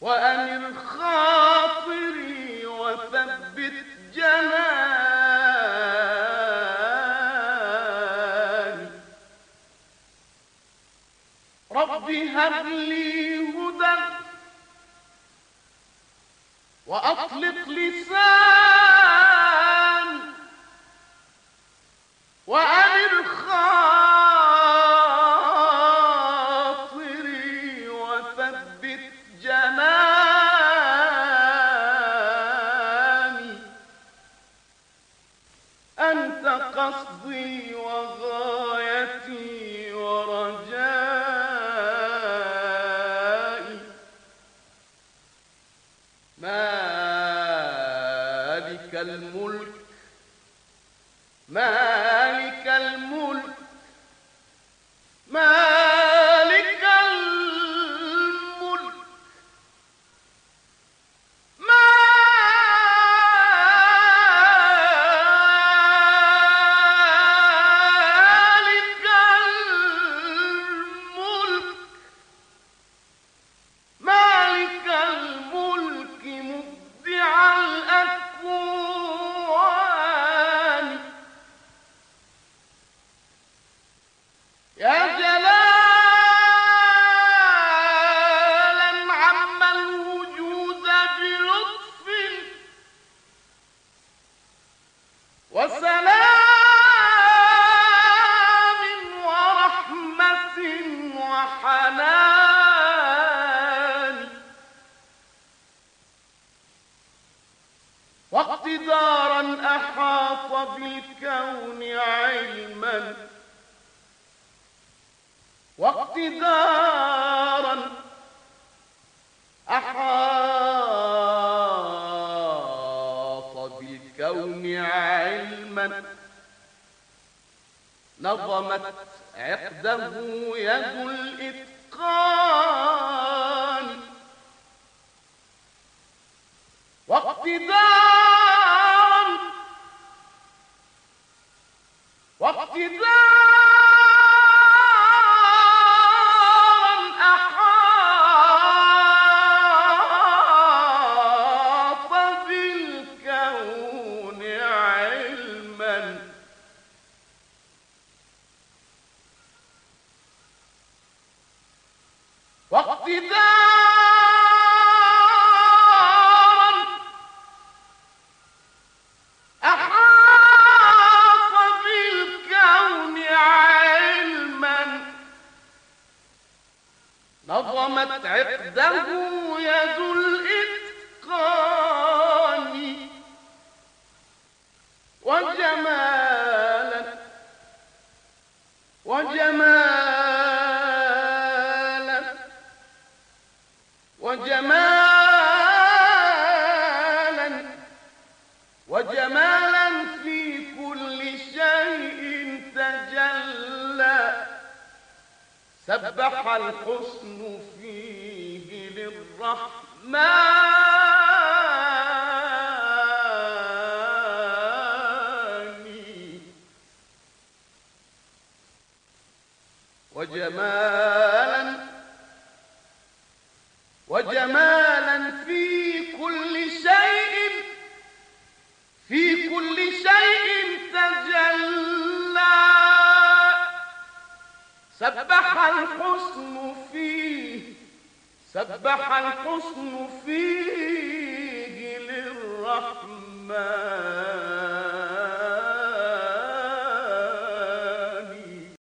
وأمر خاطري وثبت جناني رب هب لي هدى وأطلق لساني وغايتي ورجائي. الملك؟ مالك الملك؟ بالكون علما. واقتدارا أحاط بالكون علما. نظمت عقده يد الإتقان. واقتدارا نظمت عقده يد الإتقان. وجمالا. وجمالا. وجمالا وجمالا في كل شيء تجلى. سبح الحسن فيه للرحمن. وجمالا وجمالا في كل شيء في كل شيء تجلى. سبح الحسن فيه سبح الحسن فيه.